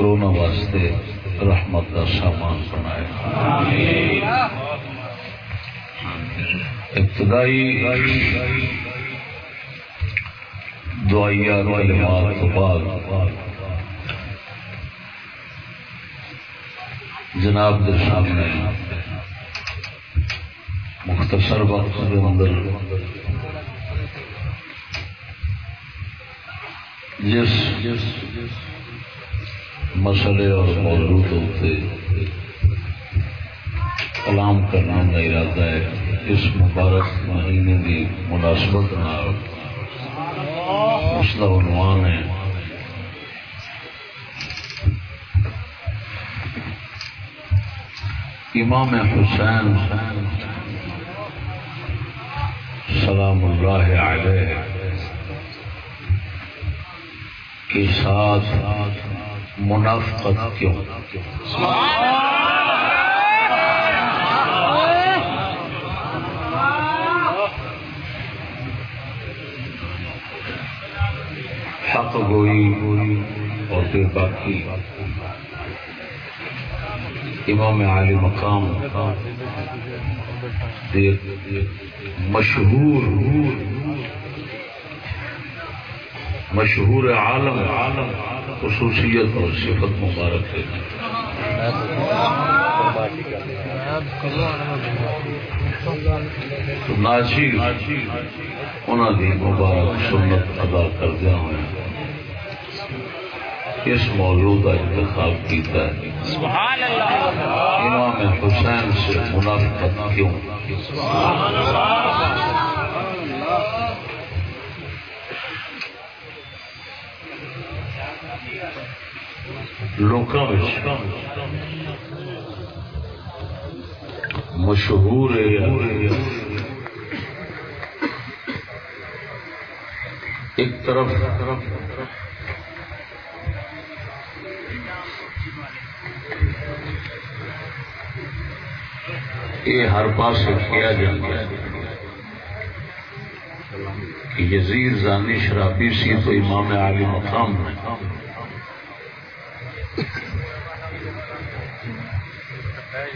Corona واسطے رحمت کا سامان بنایا۔ ابتدائی دعائیا کلمات تو بعد۔ جناب کے سامنے مختصر وقت کے اندر جس جس مسئلے اور موضوع ہوتے کلام کرنے کا ارادہ ہے اس مبارک مہینے کی مناسبت مسئلہ عنوان ہے امام حسین سلام اللہ علیہ کے ساتھ منافقت کیوں؟ حق گوئی اور پھر باقی امام عالی مقام مشہور مشہور عالم عالم خصوصیت اور صفت مبارک ہے۔ ناچی انہوں مبارک سنت ادا کردیا ہوا اس موضوع کا انتخاب کیتا ہے۔ امام حسین سے منافقت کیوں؟ لوکاں مشہور ایک طرف یہ ہر پاس کیا جاتا ہے کہ یزید زانی شرابی سی تو امام عالی مقام میں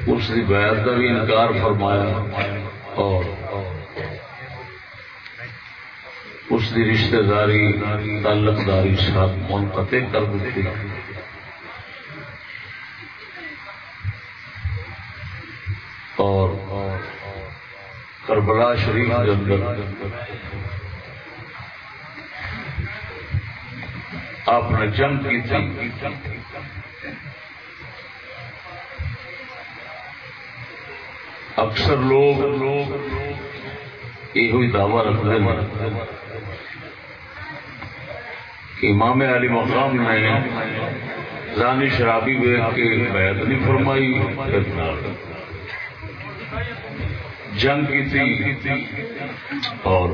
اس کی بیعت کا بھی انکار فرمایا اور اس کی رشتہ داری، تعلق داری ساتھ منقطع کر دیتی۔ اور کربلا شریف کے اندر آپ نے جنگ کی تھی۔ اکثر لوگ یہ دعوی رکھتے ہیں کہ امام علی مقام نے رانی شرابی ویگ کے بیعت نہیں فرمائی جنگ کی تھی اور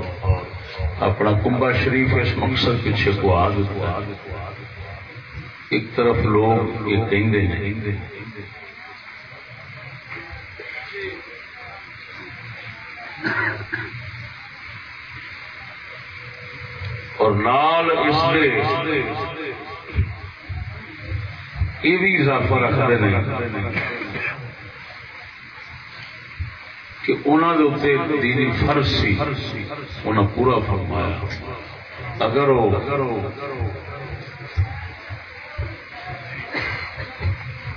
اپنا کنبا شریف اس مقصد پیچھے کو آ ایک طرف لوگ یہ کہیں اور نال اس یہ بھی اضافہ رکھتے ہیں کہ انہوں نے دینی فرض سی انہیں پورا فرمایا۔ اگر وہ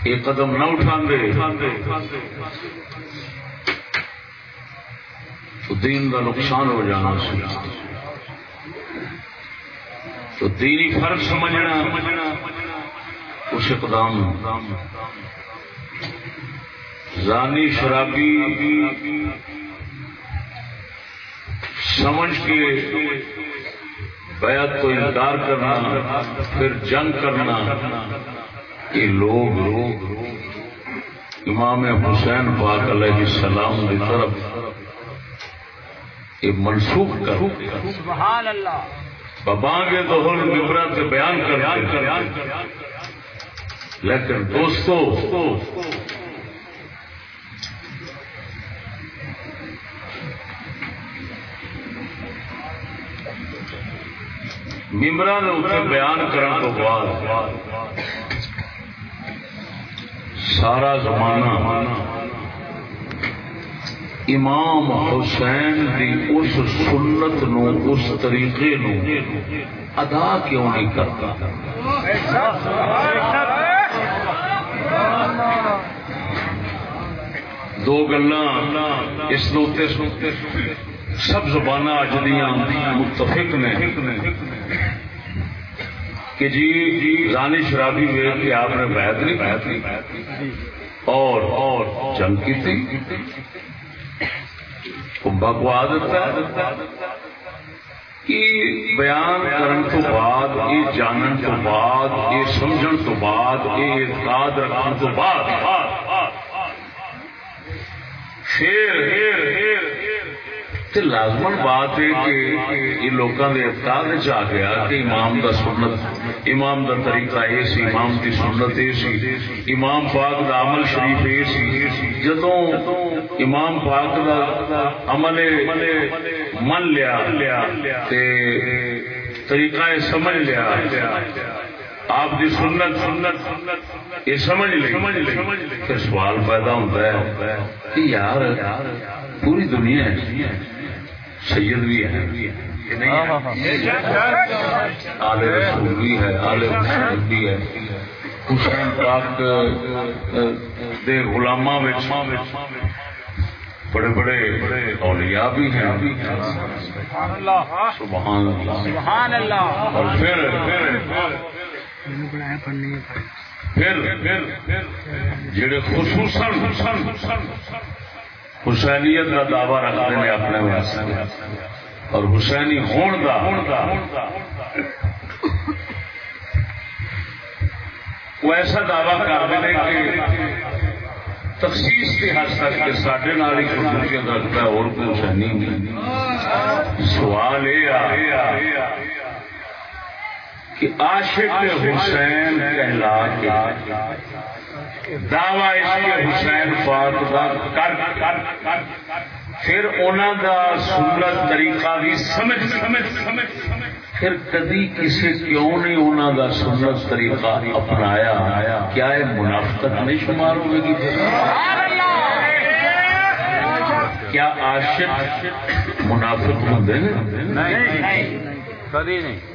یہ قدم نہ اٹھا تو دین کا نقصان ہو جانا سی۔ تو دینی فرق سمجھنا اس اقدام زانی شرابی سمجھ کے بیعت کو انکار کرنا، پھر جنگ کرنا، یہ لوگ لوگ امام حسین پاک علیہ السلام کی طرف یہ منسوخ کر سبحان اللہ۔ بابا کے تو ہر سے بیان کر لیکن دوستو ممبرا نے اتنے بیان کرنے تو بعد سارا زمانہ امام حسین دی اس سنت نو، اس طریقے نو ادا کیوں نہیں کرتا؟ دو گلا اس سب زبان اج دیا متفق نے کہ جی رانی شرابی ویل کے آپ نے بیعت نہیں اور اور جنگ کی تھی۔ کمبا کو دیتا کہ بیان کرن تو بعد، یہ جانن تو بعد، یہ سمجھن تو بعد، یہ اعتقاد رکھن تو بعد۔ پھر لازمن بات ہے کہ یہ لوگوں کے اعتقاد آ گیا کہ امام دا سنت، امام دا طریقہ یہ سی، امام کی سنت یہ سی۔ امام پاک دا عمل شریف یہ سی۔ جدو امام پاک دا عمل من لیا طریقہ سمجھ لیا، آپ کی سنت سنت یہ سمجھ لے پھر سوال پیدا ہوتا ہے کہ یار، پوری دنیا ہے۔ سید بھی ہے آل رسول بھی ہے آل رسول بھی ہے حسین پاک دے غلامہ بڑے بڑے اولیاء بھی ہیں سبحان اللہ اور پھر جڑے خصوصاً حسینیت کا دعوی رکھتے ہیں اپنے واسطے۔ اور حسینی ہون دا وہ ایسا دعوی کرتے ہیں کہ تخصیص کے حد تک کہ سڈے نال ہی خصوصیت رکھتا ہے، اور کوئی حسینی نہیں۔ سوال یہ کہ عاشق حسین کہلا کے۔ دعوی حسین پاک کا کر کر پھر انہوں دا سنت طریقہ بھی سمجھ سمجھ سمجھ پھر کدی کسی کیوں نہیں انہوں دا سنت طریقہ اپنایا؟ کیا یہ منافقت نہیں شمار ہوئے گی؟ کیا عاشق منافق ہوں کدی نہیں۔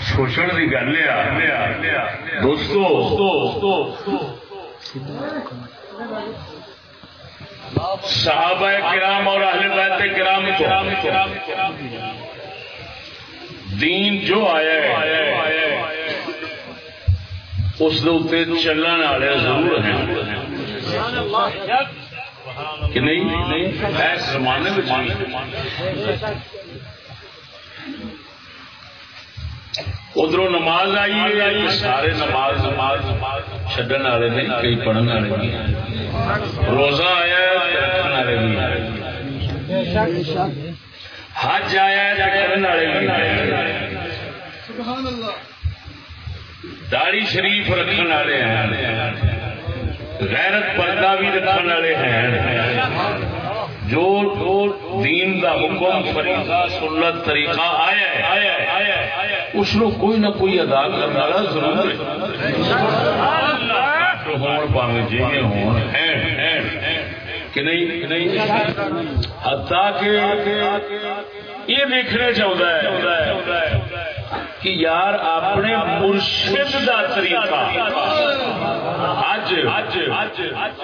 سوچن کی گل دوستو صحابہ کرام اور اہل بیت کرام کو دین جو آیا ہے اس چلن والے ضرور ہیں۔ کہ نہیں؟ زمانے میں ادھر نماز آئی سارے نماز نماز چڈن والے نے کئی پڑھنے والے بھی روزہ آیا والے بھی حج آیا کرنے والے بھی داڑی شریف رکھنے والے ہیں۔ غیرت پردہ بھی رکھنے والے ہیں۔ جو دین دا حکم، فریضہ، سنت، طریقہ آیا ہے، اس کو کوئی نہ کوئی ادا کرنے والا ضرور ہون پاوے جی ہون۔ کہ نہیں؟ حتیٰ کہ یہ دیکھنا چاہتا ہے۔ کہ یار اپنے مرشد دا طریقہ۔ اج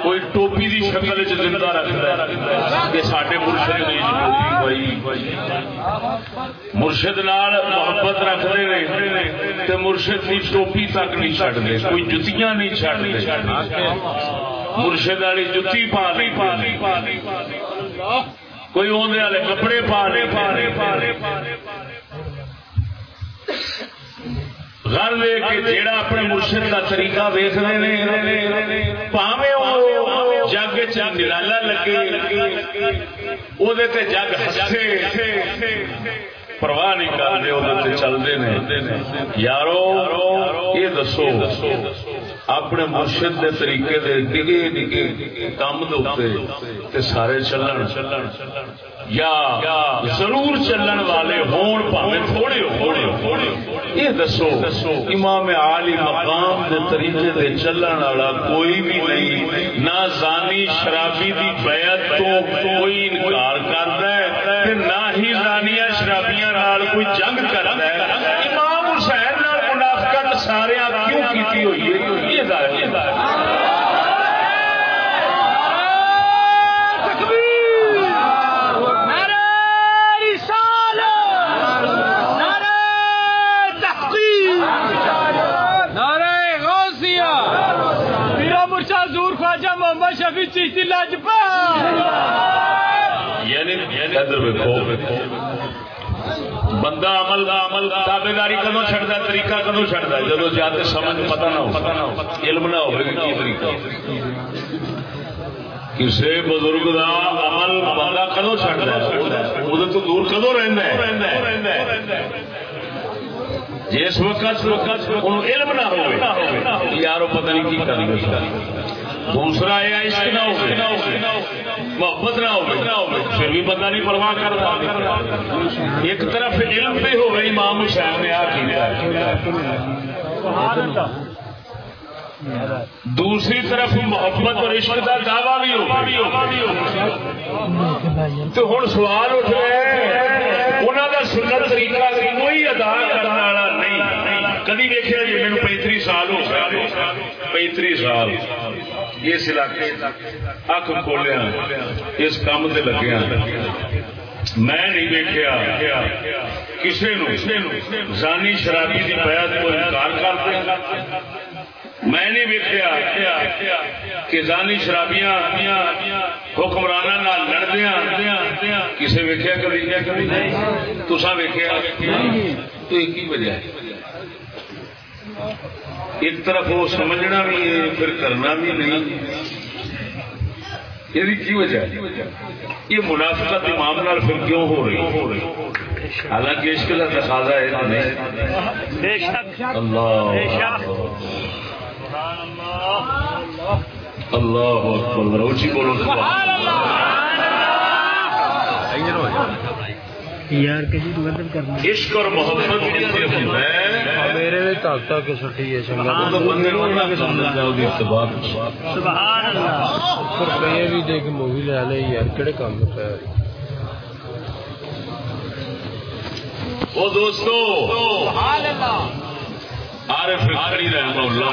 کوئی ٹوپی دی شکل چ زندہ رکھتا ہے کہ سارے مرشد نہیں جی۔ مرشد نال محبت رکھتے ہیں تے مرشد کی ٹوپی تک نہیں چڈتے کوئی جتیاں نہیں چڈتے مرشد والی جتی پا نہیں پا نہیں کوئی آدھے والے کپڑے پا نہیں پا نہیں پا نہیں گھر لے کے جیڑا اپنے مرشد کا طریقہ ویخ رہے ہیں پاوے جگ چالا لگے وہ جگ ہسے۔ پرواہ نہیں کرتے چلتے ہیں یارو، یہ دسو۔ اپنے مرشد دے طریقے دے نگے نگے کام دے سارے چلن۔ یا ضرور چلن والے ہون پاوے تھوڑے تھوڑے یہ دسو، امام عالی مقام دے طریقے دے چلن والا کوئی بھی نہیں، نہ زانی شرابی دی بیعت تو کوئی انکار کرتا ہے نہ ہی زانیہ شرابیاں نال کوئی جنگ کرتا ہے امام حسین نال منافقت سارے کیوں کیتی ہوئی ہے یہ شفیع چیشتی یعنی, یعنی- بندہ عمل کا عمل تابے داری کدو چڑھتا طریقہ کدو چڑھتا جدو جاتے سمجھ پتا نہ ہو۔ پتا نہ ہو علم نہ ہو کی طریقہ؟ کسی بزرگ کا عمل بندہ کدو چڑھتا ہے وہ تو دور کدو رہتا ہے؟ جس وقت علم نہ ہو یارو پتہ نہیں کی کر دوسرا یہ عشق نہ ہو محبت نہ ہو پھر بھی بندہ نہیں پرواہ کرتا۔ ایک طرف علم پہ ہو گئی امام حسین نے آ دوسری طرف محبت اور عشق کا دعوی بھی ہو تو ہوں سوال اٹھ رہے انہوں کا سنت طریقہ کوئی ادا کرنے والا نہیں۔ کدی دیکھا جی میرے پینتری سال ہو پینتری سال۔ اس علاقے اک کھولیا، اس کام سے لگیا۔ میں نہیں دیکھا کسی زانی شرابی کی بیعت کو انکار کر میں نہیں ویکیا کہ زانی شرابیاں حکمران لڑدیا کسی ویکیا کبھی؟ کبھی تسا ویکیا تو ایک ہی وجہ ہے۔ ایک طرف وہ سمجھنا بھی ہے پھر کرنا بھی نہیں۔ یہ کی وجہ ہے؟ یہ منافقت امام نال پھر کیوں ہو رہی؟ حالانکہ اس کا تقاضا ہے نہیں۔ اللہ۔ اللہ اکبر۔ روچی بولو سبحان اللہ۔ یار کسی مدد کرنا عشق اور محبت میرے بھی تک تک چھٹی ہے سبحان اللہ۔ کئی بھی دیکھ مووی لے لے یار کہڑے کام پہ وہ دوستو عارف کھڑی رحمہ اللہ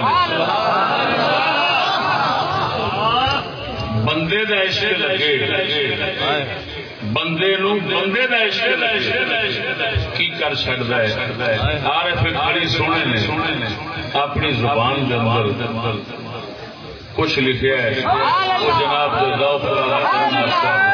بندے دا عشق لگے۔ بندے نو بندے دا عشق کی کر سکتا ہے؟ عارف کھڑی سونے نے۔ اپنی زبان دے اندر کچھ لکھیا ہے۔ وہ جناب دے ذوق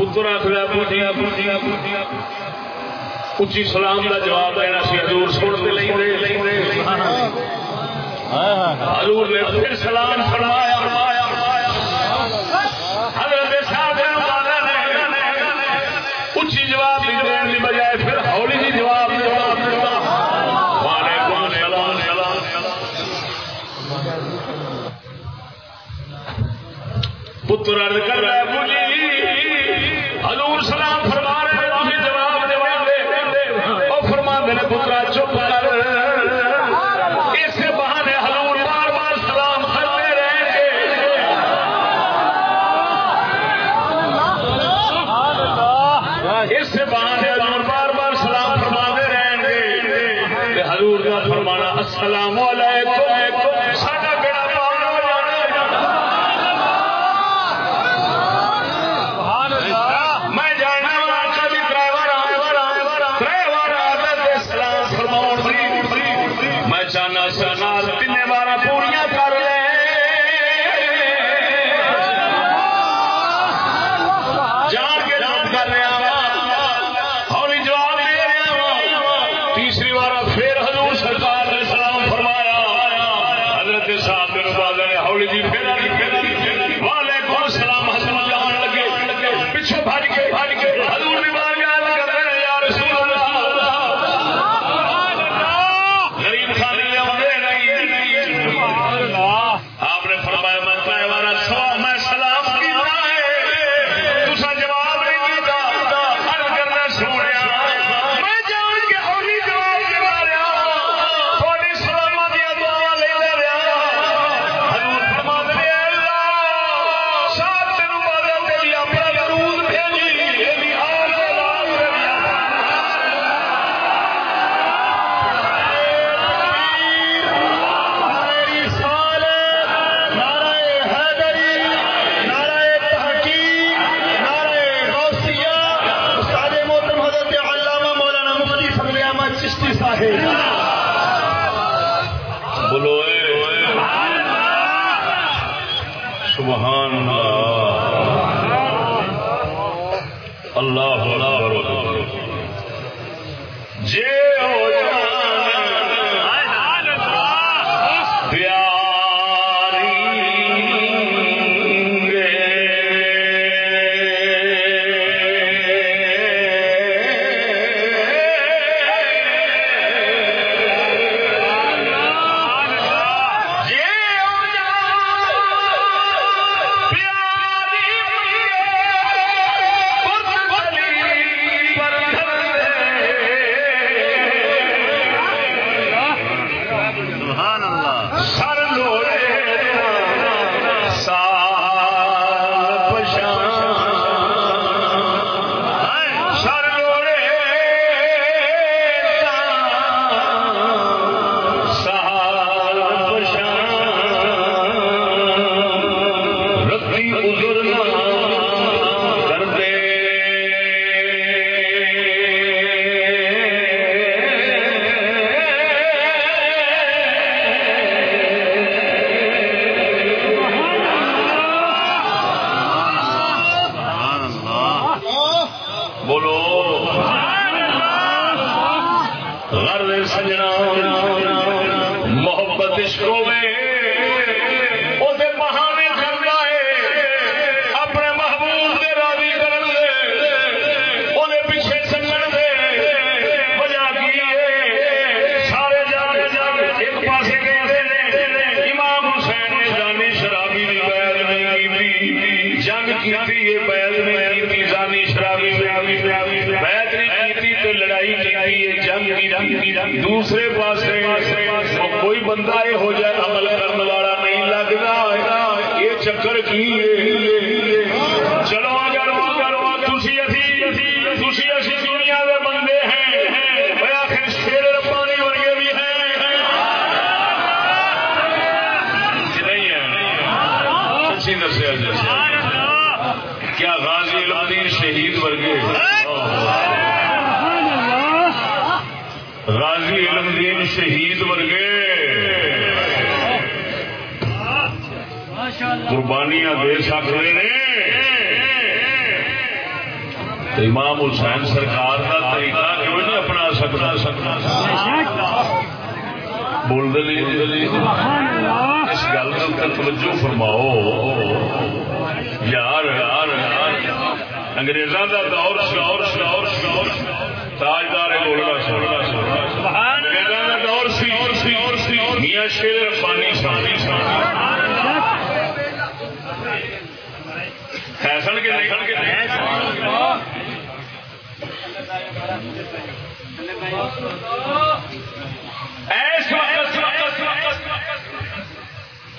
پتر آخر پوچھیا پوچھیا پوچھیا اچھی سلام کا جواب دینا سی ہزور نے پھر سلام فرمایا۔ جواب ہولی پتر کر اللہ. اللہ قربانیاں دے سکتے ہیں امام حسین سرکار کا طریقہ کیوں نہیں اپنا سکتا؟ سکتا بول دلی اس گل کا توجہ فرماؤ۔ یار یار یار انگریزوں کا دور شور شور شور تاجدار بولنا سولنا سولنا انگریزوں کا دور سی۔ میاں شیر ربانی سانی سانی دسن گے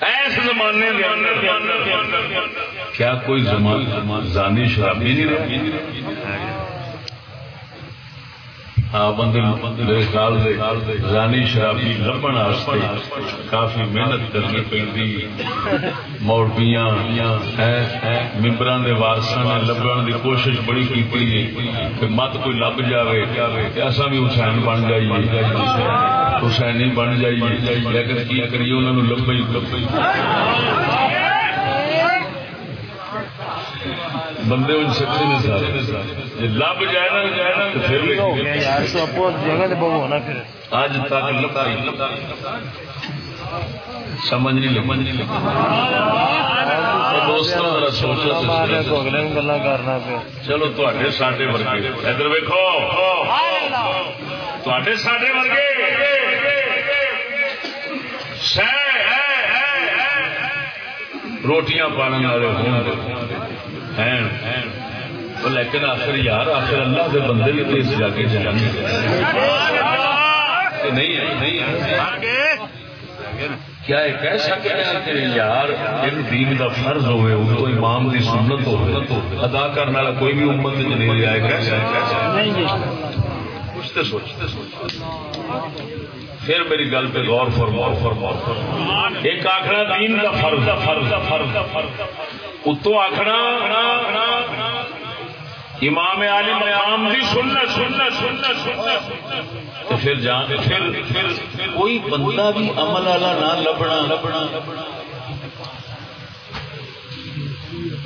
ایس زمانے کیا کوئی زمان زانی شرابی نہیں رہی کوشش بڑی کی ہے کہ مت کوئی لب جائے ایسا بھی حسین بن جائیے۔ حسینی بن جائیے، لیکن کی کریے انہاں نوں ہی۔ بندے ان سکتے سارے۔ جی، لب جائے نا جائے نا تو پھر آج سمجھ نہیں چلو تے ساڈے ورگے۔ ادھر ویکو تے ساڈے ورگے۔ روٹیاں پالن والے وہ لیکن آخر یار آخر اللہ کے بندے بھی تو اس جگہ جان نہیں ہے؟ نہیں ہے۔ کیا یہ کہہ سکتے ہیں کہ یار ان دین کا فرض ہوئے ان کو امام کی سنت ہو ادا کرنے والا کوئی بھی امت نہیں کیسا کیسا نہیں جی۔ کچھ تو سوچتے پھر میری گل پہ غور فرماؤ۔ فرماؤ ایک آخنا دین کا فرض۔ فرض فرض اتو آخنا امام علی مقام دی سننا سننا سننا سننا پھر جان پھر پھر کوئی بندہ بھی عمل والا نہ لبنا۔ لبنا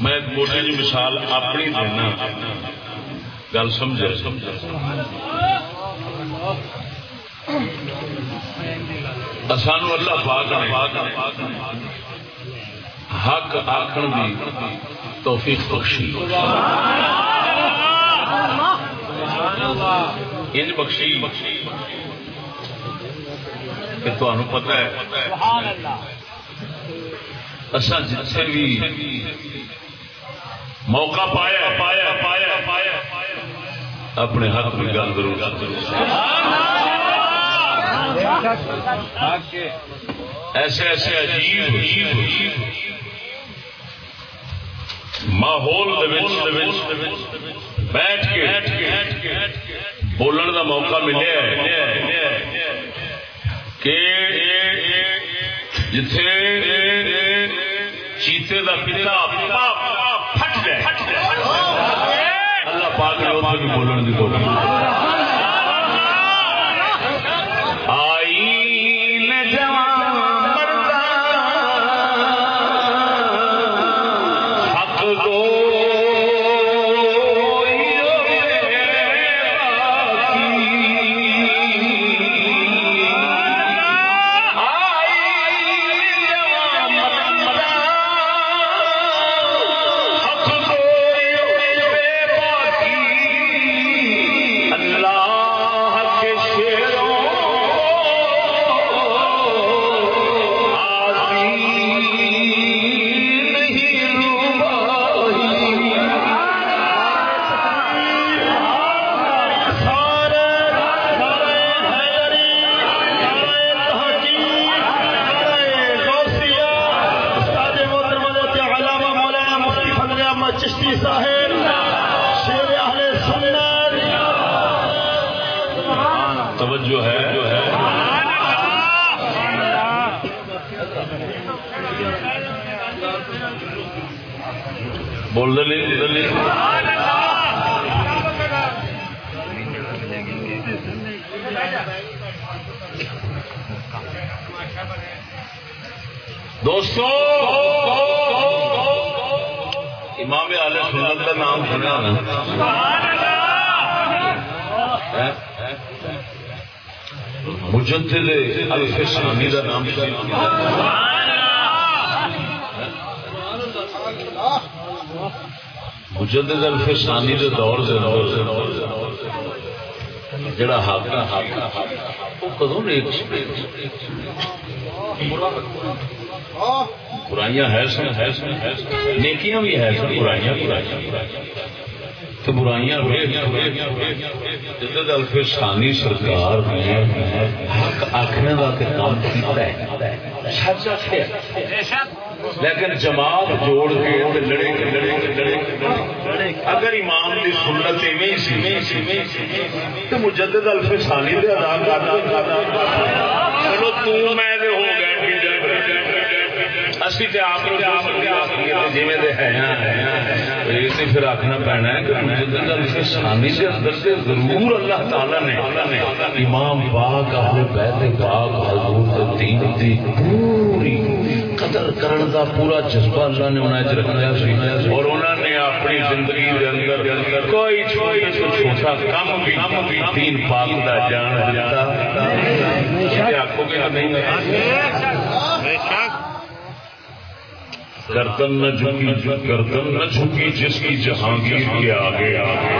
میں ایک موٹی جی مثال اپنی دینا۔ گل سمجھے سمجھے۔ سانو اللہ پاک نے حق آخر دی توفیق بخشی۔ انج بخشی۔ کہ تمہیں پتا ہے۔ اصا جتنے بھی موقع پایا پایا پایا پایا اپنے حق میں گل ضرور۔ ایسے ایسے عجیب ماحول بیٹھ کے بولن کا موقع ملے کہ جتھے چیتے کا پتا پھٹ جائے۔ اللہ پاک نے بولن کی کوشش توجہ ہے۔ جو ہے بول بول دے دوستو امام علیہ سنت کا نام سنا نا۔ مجدد الف ثانی کا نام سنا مجدد الف ثانی کے دور سے دور سے دور سے دور سے جڑا حاکم حاکم وہ کدوں ایک برائیاں ہے سن ہے سن ہے سن۔ نیکیاں بھی ہے سن برائیاں برائیاں تو برائیاں جدد الف ثانی سرکار نے حق آخنے کا کام کیتا ہے۔ سچ آخیا لیکن جماعت جوڑ کے لڑے لڑے لڑے لڑے اگر امام دی سنت ایویں سی، تو مجدد الف ثانی دے ادا کرنا چلو تو میں دے ہو گئے۔ اسی تے آپ جی پھر آخنا پینا ہے کہ مجدد الف ثانی دے اندر سے ضرور اللہ تعالی نے امام پاک اہل بیت پاک حضور دے دین دی پوری قدر کرن دا پورا جذبہ اللہ نے سی اور نے اپنی زندگی دے اندر کوئی چھوٹا کم بھی دین پاک دا جان دیتا گے نہیں گردن نہ جھکی، گردن نہ جھکی، جس کی جہانگیر کے آگے آگے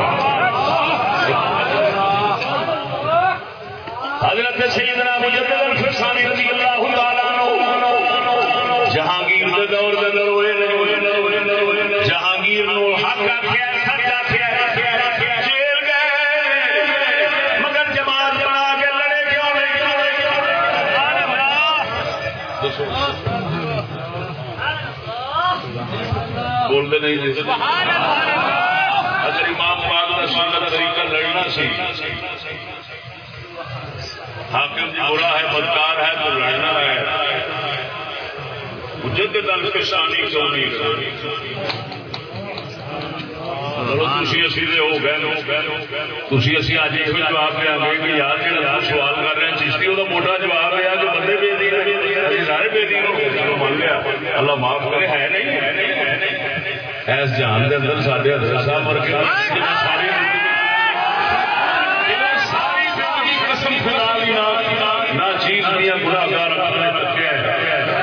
حضرت سیدنا مجدد الفسانی رضی اللہ تعالیٰ عنہ، جہانگیر دے دور دے اندر جہانگیر نو حق آخیا بولتے نہیں جی اگر امام پاک کا سادہ طریقہ لڑنا سی۔ حاکم جی برا ہے بدکار ہے تو لڑنا ہے۔ مجدد الفسانی کیوں نہیں سوال کر رہے ہیں چشتی وہ موٹا جواب ہے کہ بندے بے دین سارے بے دین مان لیا۔ اللہ معاف کرے ہے نہیں۔ ایس جہان کے اندر سارے حضرت صاحب کے ساری قسم خدا دی نہ نہ چیز دیا گناہگار اپنے رکھے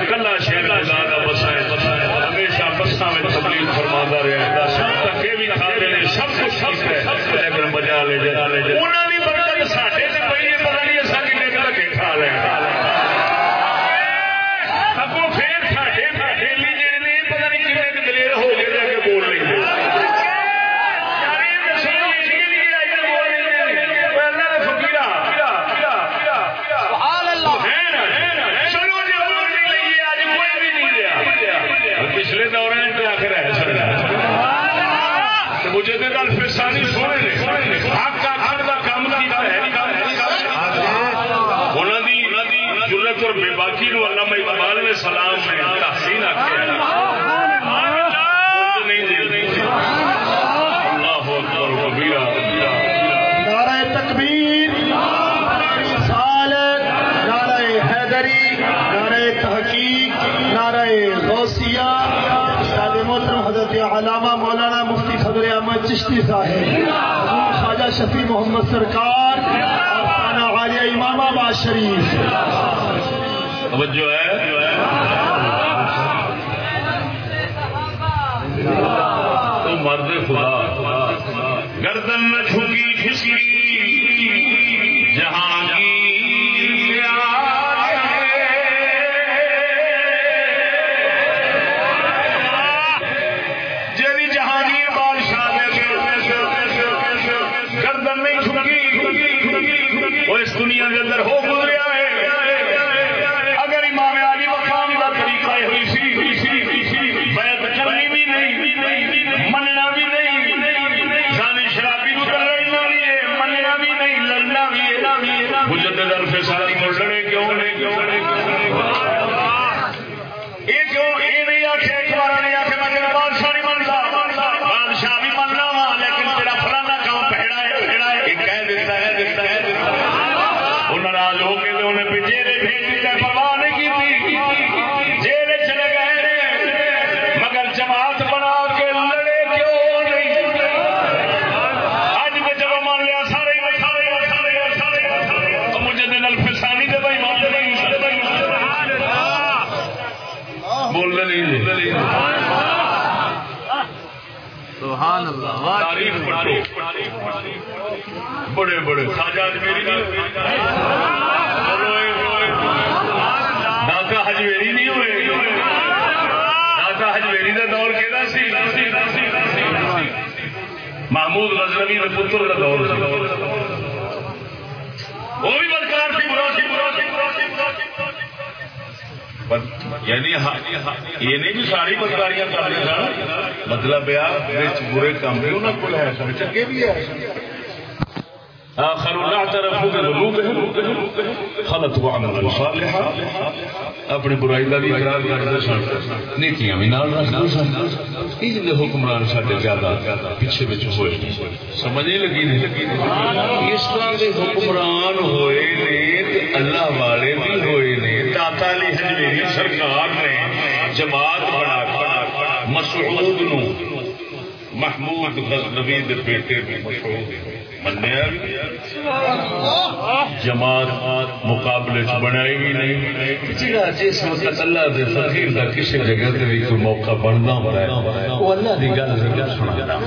کلا شہر خدا کا بسا ہے۔ ہمیشہ بسا میں تبلیغ فرماتا رہا دھکے بھی کھاتے ہیں سب کچھ سب ہے۔ لیکن بجا لے جا۔ لے جا چشتی صاحب خواجہ شفیع محمد سرکار عالیہ امام آباد شریف۔ توجہ ہے۔ مرد خدا۔ گردن میں چھو۔ اندر ہو گزریا بڑے بڑے خواجہ اجمیری نہیں داتا ہجویری نہیں ہوئے۔ داتا ہجویری کا دور کہڑا سی؟ محمود غزنوی کے پتر کا دور وہ بھی بدکار سی، برا سی برا سی برا سی برا سی یعنی یہ نہیں بھی ساری بدکاریاں کر رہے سن۔ مطلب برے کام بھی انہوں کو ہے سن، چنگے بھی ہے۔ آخر اللہ طرف خلط وعمل صالحا اپنی برائی کا بھی اقرار کرتے سن نیتیاں بھی نال رکھتے سن۔ اس یہ حکمران سارے زیادہ پیچھے بچ ہوئے۔ سمجھ نہیں لگی نہیں اس طرح کے حکمران ہوئے نے اللہ والے بھی ہوئے نے۔ داتا علی حجویری سرکار نے جماعت بنا کر مسعود نو محمود غزنوی دے بیٹے بھی مشہور ہوئے۔ منیا جماعت مقابلے چ بنائی بھی نہیں۔ جس وقت اللہ دے فقیر دا کسی جگہ تے بھی کوئی موقع بننا ہوتا ہے وہ اللہ دی گل ضرور سنا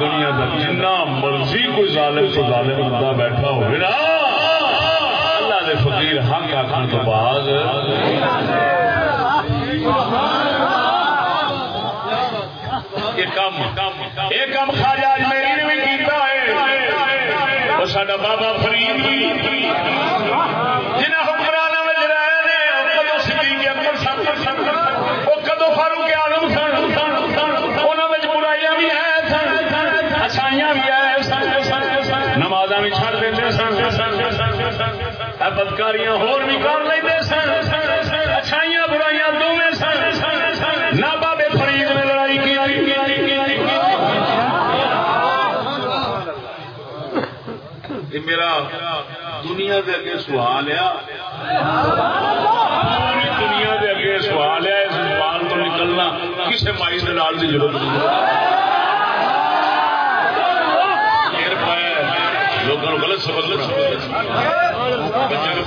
دنیا کا جنا مرضی کوئی ظالم تو ظالم بندہ بیٹھا ہوئے نا اللہ دے فقیر حق آخر تو بعد۔ یہ کام یہ کام خاجہ اجمیری نے بھی کیتا بابا فرید رہے نے کدو صدیق اکبر وہ کدو فاروق سن۔ برائیاں بھی ہے سن۔ اچھائیاں بھی ہیں سن۔ نمازاں بھی چھڑ سن۔ بدکاریاں ہور بھی کر لیندے سن اچھائیاں برائیاں دوویں سن نہ بابے فرید نے لڑائی کی یہ میرا دنیا دے اگے سوال ہے۔ دنیا دے اگے سوال ہے، اس سوال تو نکلنا کسی مائی دے نال دی ضرورت نہیں۔ لوگوں غلط سبق بچوں کو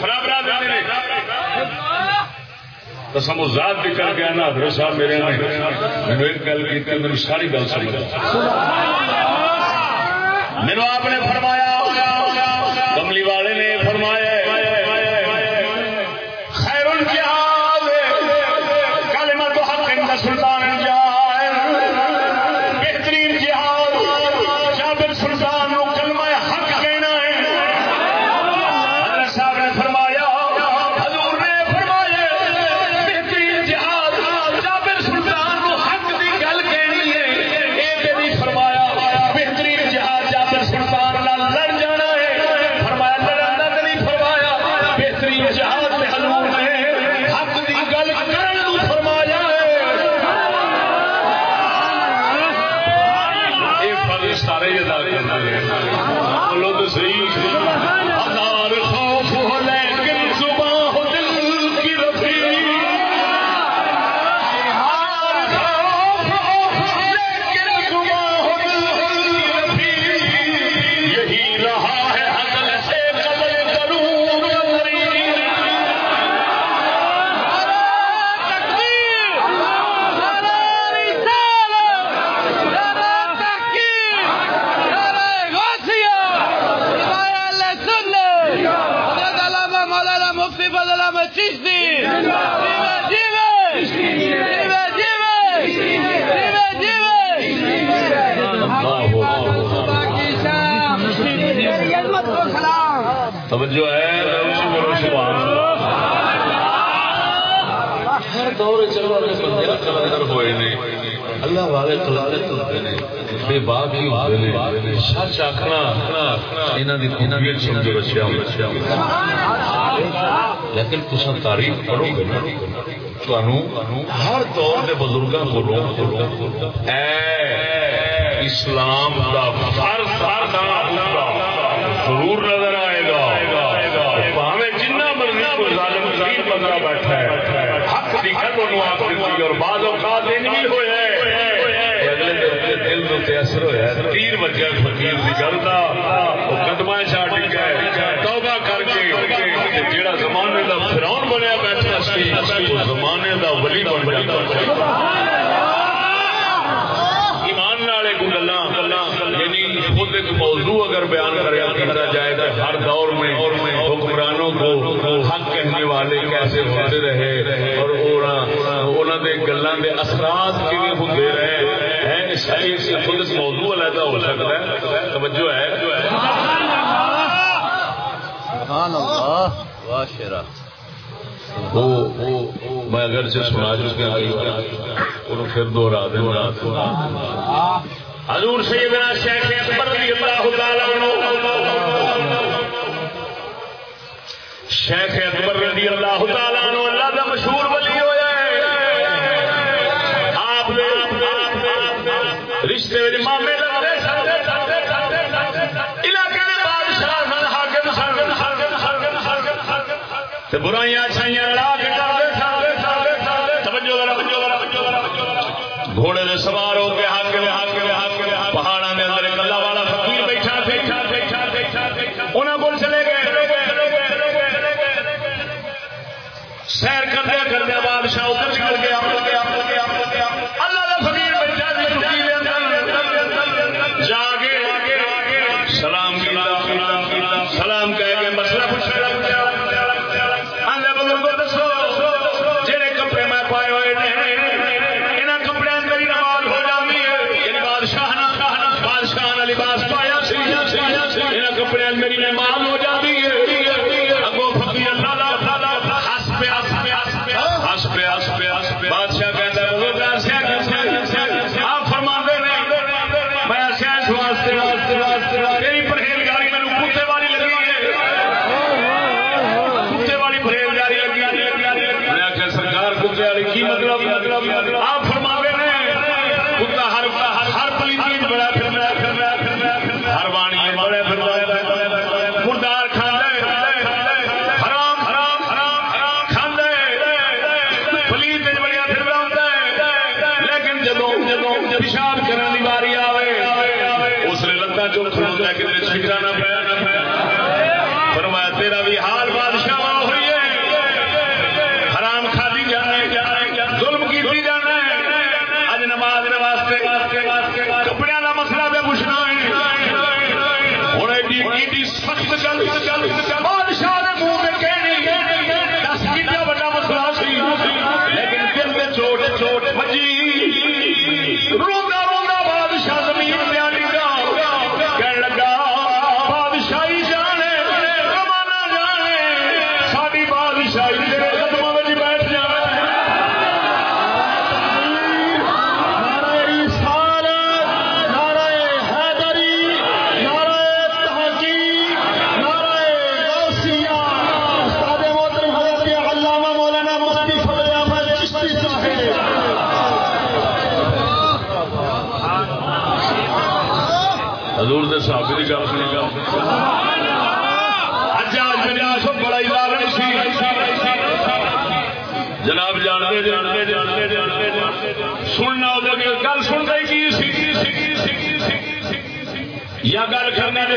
قسم و ذات بھی کر کے آنا، حضرت صاحب میرے نے میں ایک گل کی میری ساری گل سمجھ۔ میرے آپ نے فرمایا توجہ ہے اسی بولو سبحان اللہ دور چلو بندے کلندر ہوئے نے اللہ والے کلندر ہوتے نے بے باک ہی ہوتے نے سچ آخنا انہاں دی سمجھو رچیا رچیا لیکن تسا تاریخ پڑھو گے نا ہر دور دے بزرگاں کولوں اے اسلام فرض ضرور نظر آئے گا۔ جنہ مرضی کو ظالم ظالم بندہ بیٹھا ہے، حق دی گل انہوں آپ دیتی اور بعض اوقات دن بھی اگلے دن دل دل اثر ہویا ہے، تیر بجا فقیر دی گل دا، وہ قدمہ چا ڈگا ہے، توبہ کر کے جیڑا زمانے دا فرعون بنیا بیٹھا سی وہ زمانے دا ولی بن جاتا ایمان کو گلاں یعنی خود ایک موضوع اگر بیان کرا جائے تو ہر دور میں حکمرانوں کو حق کہنے والے کیسے ہوتے رہے اور انہوں کے اثرات کیویں رہے۔ خود موضوع علیحدہ ہو سکتا ہے۔ توجہ ہے۔ میں اگر سے سنا چکا انہوں پھر دوہرا حضور سیدنا شیخ اکبر رضی اللہ تعالی عنہ۔ شیخ اکبر رضی اللہ تعالی عنہ اللہ دا مشہور تے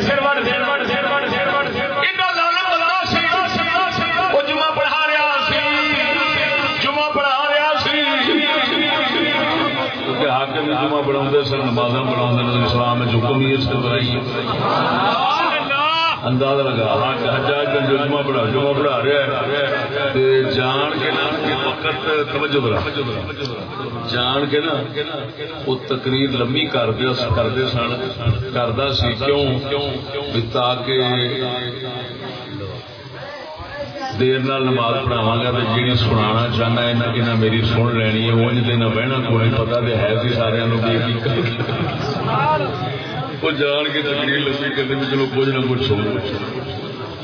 سی۔ کیونکہ حاکم جمعہ پڑھاؤں سن نمازاں پڑھاؤں اسلام میں حکم ہی اس کے ہی اندازہ لگا۔ ہاں حجاج بن جمعہ پڑھا جمعہ پڑھا رہا ہے تے جان کے نا کہ وقت توجہ ذرا جان کے نا وہ تقریر لمبی کر دے اس کر دے سن۔ کردا سی۔ کیوں؟ بھی تاکہ دیر نال نماز پڑھاوا گا تو جی سنا چاہنا انہیں میری سن لینی ہے۔ اونج انج دینا بہنا کوئی پتا تو ہے سی سارے نوں بھی سبحان اللہ وہ جان کے تقریر لمبی کرنے میں چلو کچھ نہ کچھ ہو۔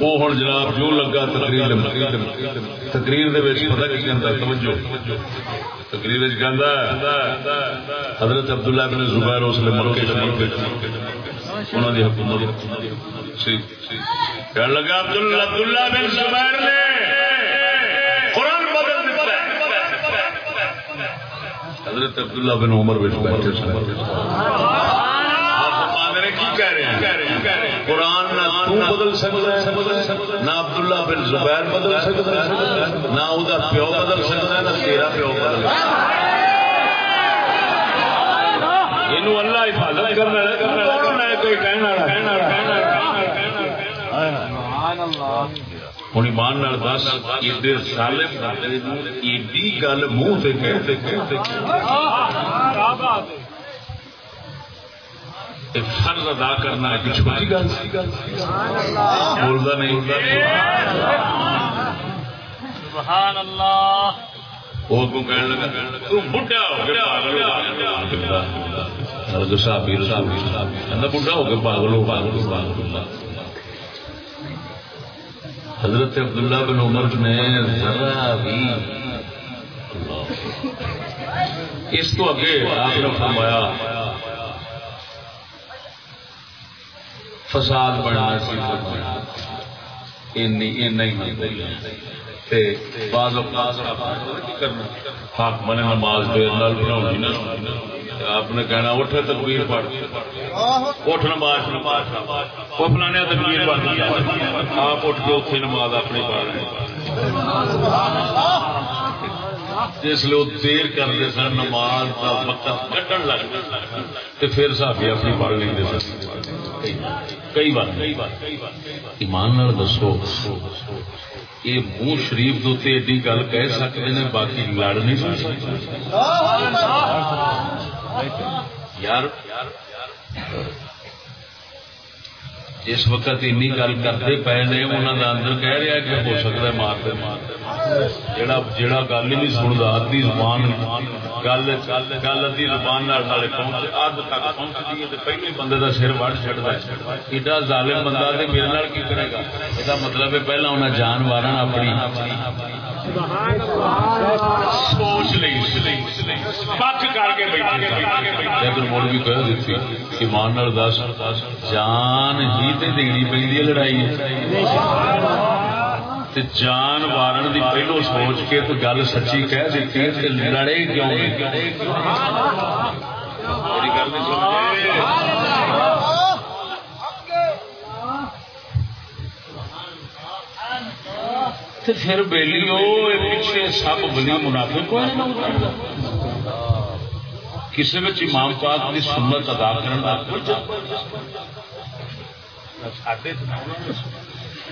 وہ ہوں جناب جو لگا تقریر تقریر دے وچ پتہ کی کہندا توجہ۔ تقریر وچ کہندا حضرت عبداللہ بن زبیر اس لیے ملک شریف انہوں دی حکومت۔ کہنے لگا عبداللہ عبداللہ بن زبیر نے قرآن بدل دیتا ہے۔ حضرت عبداللہ بن عمر بن بیٹھے سن کی کہہ رہے ہیں قرآن نہ تو بدل سکتا ہے نہ عبداللہ بن زبیر بدل سکتا ہے نہ وہ پیو بدل سکتا ہے نہ تیرا پیو بدل یہ اللہ حفاظت کرنا ہے کوئی کہنا ہوں ایمان نال دس ایڈے سالے ایڈی گل منہ سے کہتے کہتے فرض ادا کرنا ایک چھوٹی گل بولتا نہیں۔ سبحان اللہ وہ کو کہنے لگا تو بڈھا ہو کے پاگل ہو صاحبی صاحب بڈھا ہو کے پاگل ہو پاگل ہو پاگل ہو حضرت عبداللہ بن عمر نے ذرا بھی اس کو اگے آپ نے فرمایا فساد بنا سی حق من نماز آپ نے کہنا اٹھ تکبیر پڑھ۔ اٹھ نماز وہ فلانے تکبیر پڑھ آپ اٹھ کے اتنے نماز اپنی پڑھ رہے جس لیے وہ دیر کرتے سن، نماز کا وقت کٹن لگ پھر سابی اپنی پڑھ لیں سن۔ کئی بار۔ ایمان نال دسو، یہ منہ شریف دے ایڈی گل کہہ سکتے ہیں، باقی لڑ نہیں سکتے۔ یار اس وقت این گل کرتے پے نے انہوں کا اندر کہہ رہا کہ ہو سکتا ہے مارتے مارتے جڑا جڑا گل ہی نہیں سنتا ادی زبان گل گل زبان سارے پہنچ اد تک پہنچتی ہے پہلے بندے کا سر وڑ چڑھتا ہے۔ ایڈا ظالم بندہ میرے کی کرے گا؟ یہ مطلب ہے پہلا انہیں جان وارن اپنی سوچ لی پک کر کے لیکن مڑ بھی کہہ دیتی ایمان دس جان ہی تے دینی پی لڑائی جان وارن دی پہلو سوچ کے تو گل سچی کہہ دیتی ہے لڑے کیوں میری گل نہیں تو پھر بیلی پیچھے سب بلی منافع کو کسی میں امام پاک کی سنت ادا کرنا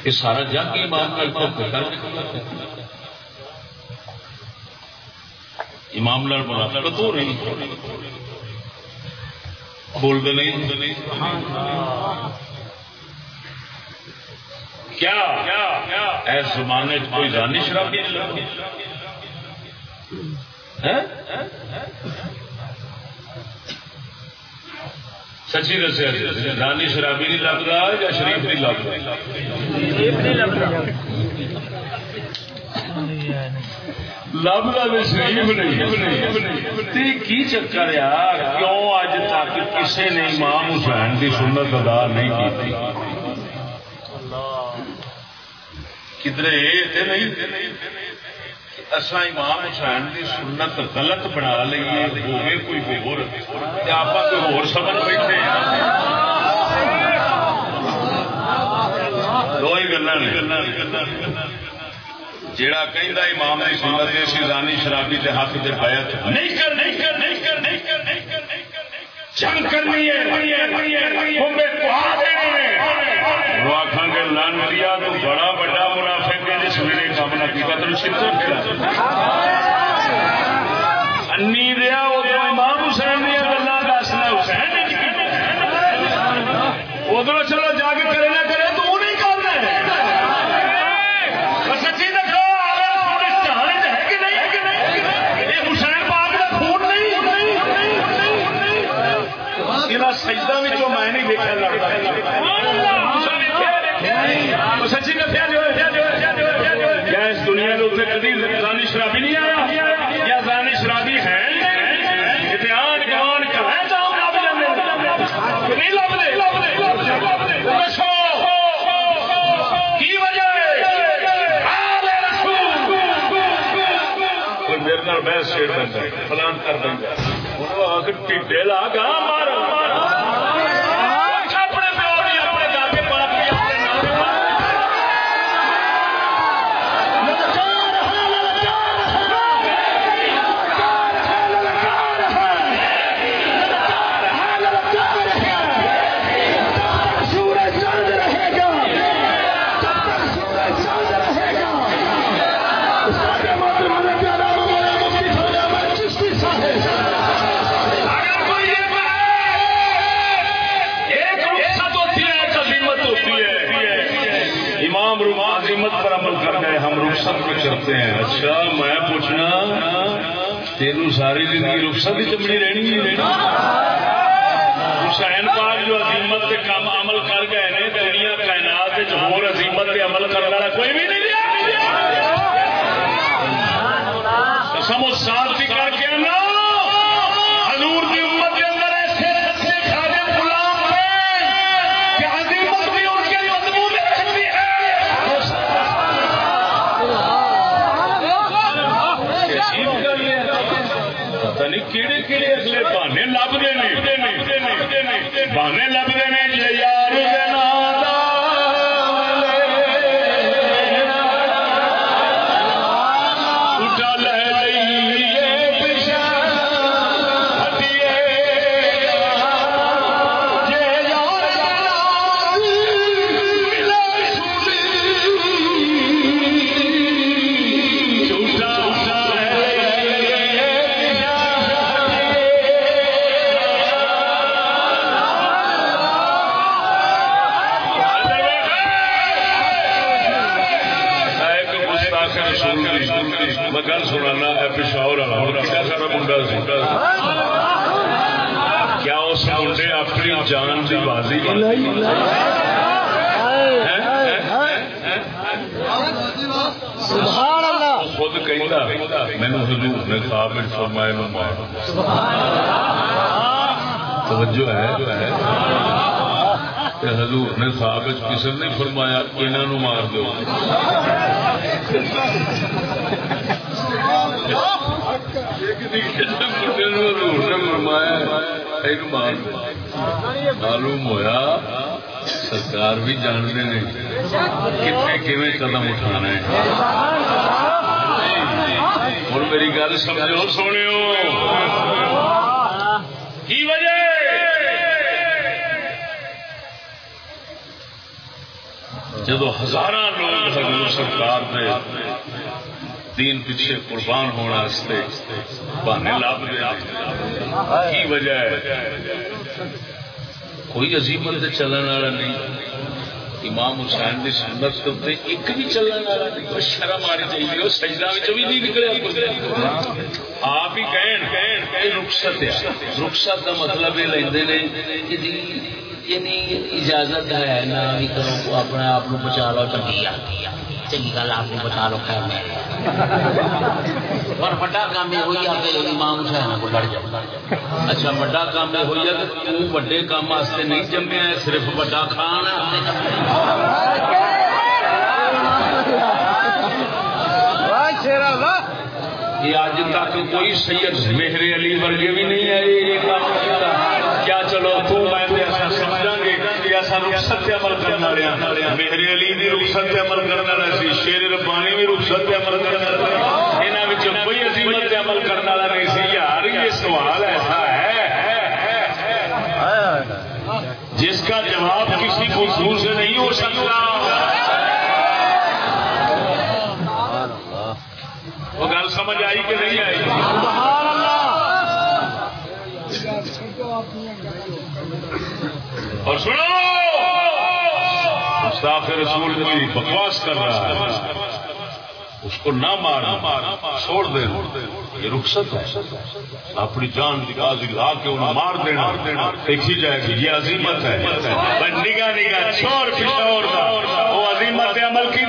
یہ سارا جنگ امام امام لال منافقت ہو رہی بولتے نہیں۔ ہاں۔ کیا؟ ایس زمانے کوئی جانی شرابی سچی دسیا جانی شرابی نہیں لگتا یا شریف نہیں لگتا لبتا شریف نہیں۔ کی چکر آ کیوں اج تک کسی نے امام حسین کی سنت ادا نہیں کی کدھر اصا امام حسین کی سنت غلط بنا لیے کوئی آپ کوئی سمجھ بیٹھے دو ہی گلا کہ امام کی سنت شرابی کے حق کے بیعت نہیں کر نہیں کر جنگ کرنی ہے۔ وہ آخان گے، لان دیا تو بڑا بڑا منافع کے جس ویلے کام نہ کی قدر چھتر انی دیا وہ تو امام حسین دیا گلا دسنا حسین ادھر چلو جا کے کرے نہ کرے تو وہ نہیں کرنا سچی دکھا حسین پاک کا خون نہیں سجدہ میں نہیں دیکھا سچی دسیا جی، جی، جی، کیا اس دنیا کے اتنے کدی شرابی نہیں آیا؟ یا شرابی ہے میرے بحث چھیڑ دینا فلان کر دینا ٹھڈے لا گا رخصت پہ چلتے ہیں۔ اچھا میں پوچھنا، تینوں ساری زندگی رخصت ہی چمڑی رہنی حسین پاک جو عظیمت کے کام عمل کر گئے نے دنیا کائنات ہور عظیمت پہ عمل کرنے والا کوئی بھی نہیں قسم و ساتھ بھی کر بہانے لبتے ہیں بہانے لبتے حضور نے خواب فرمائے مار توجہ ہے۔ حضور نے خواب کسی نے فرمایا انہوں مار دو۔ معلوم ہوا سرکار بھی جانتے ہیں کتنے کیویں قدم اٹھانا ہے۔ اور میری گل سمجھو سونے کی وجہ جدو ہزار لوگ حضور سرکار دے دین پیچھے قربان ہونے بہانے لب کی وجہ ہے کوئی عظیمت چلن والا نہیں امام حسین کی سنت کرتے ایک بھی چلنے والا نہیں شرم آنی چاہیے، وہ سجدہ بھی نہیں نکلے آپ ہی کہیں رخصت ہے۔ رخصت کا مطلب یہ لیندے کہ جی، یعنی اجازت ہے نہ بھی کرو اپنے آپ کو بچا لو، چنگی چنگی گل آپ کو بچا لو، خیر میں۔ پر بڑا کام یہ ہوئی آپ امام حسین کو لڑ جاؤ اچھا بڑا کام یہ ہوئی ہے کہ تو بڑے کام واسطے نہیں جمیا صرف بڑا کھان یہ اج تک کوئی سید مہر علی ورگے بھی نہیں آئے یہ کام کیا چلو تو میں رخصت عمل کرنا رہا مہر علی بھی رخصت عمل کرنا رہا سی، شیر ربانی بھی رخصت عمل کرنا رہا یہاں کوئی عظیمت عمل والا نہیں سی۔ یار، یہ سوال ایسا ہے۔ جس کا جواب کسی خصوص سے نہیں ہو سکتا۔ وہ گل سمجھ آئی کہ نہیں آئی اور سنو مستاف رسول کی بکواس کر رہا ہے، اس کو نہ مارنا چھوڑ دینا یہ رخصت ہے۔ اپنی جان نکاز کے انہیں مار دینا، دیکھی جائے گی یہ عظیمت ہے۔ نگاہ نگاہ چھوڑ پشور وہ عظیمت عمل کی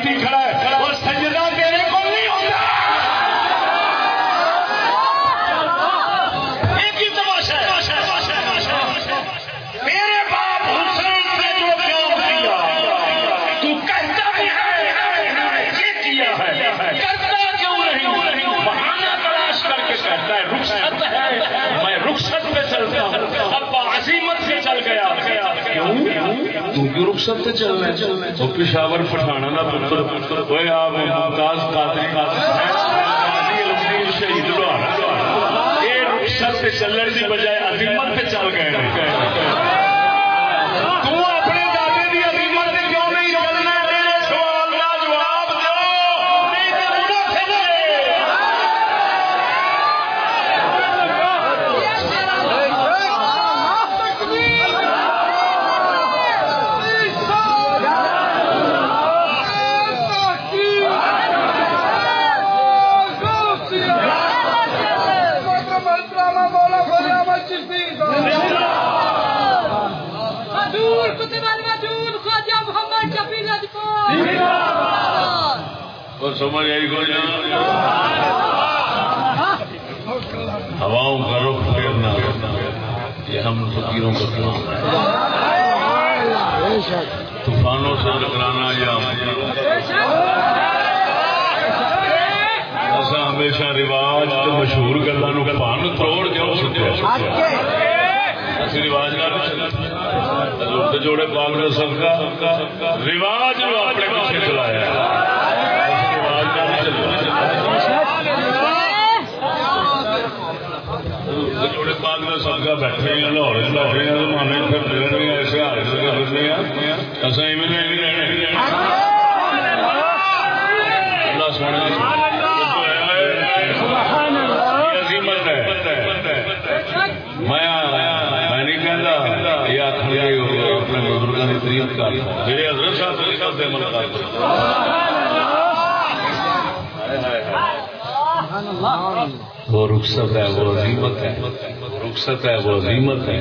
رخصت پہ چل رہا ہے۔ وہ پشاور پٹھانا نہ پتر۔ وہ آپ ممتاز قادری قاضی شہید لوہارا یہ رخصت پہ چلنے کی بجائے عظیمت پہ چل گئے تو اپنے دادے کی عظیمت پہ کیوں نہیں چلنا میرے سوال کا جواب دو نہیں تو برا پھیلے حضور کتب المجود خواجہ محمد شفیع لجپال اور سمجھ آئی کوئی ہواؤں کا رخ پھیرنا۔ یہ ہم فقیروں کا کام ہے۔ طوفانوں سے ٹکرانا یا ایسا ہمیشہ رواج تو مشہور گلوں پن توڑ کے ہو سکتے رواج کا جوڑے پاک نے سب کا رواج اپنے پیچھے چلایا ہے ایسے رواج کا نہیں جوڑے پاک کا بیٹھے ہیں لاہور لاہور زمانے پھر پھرنے ایسے ہار کر کے پھرنے ہیں اصل ایویں نہیں رہنے اللہ سونے عظیمت ہے میں میں نہیں کہتا یہ آخر اپنے بزرگوں کی تریف کر میرے حضرت صاحب تریف سے عمل کر وہ رخصت ہے وہ عظیمت ہے۔ رخصت ہے وہ عظیمت ہے۔